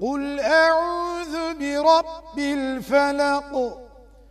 قل أعوذ برب الفلق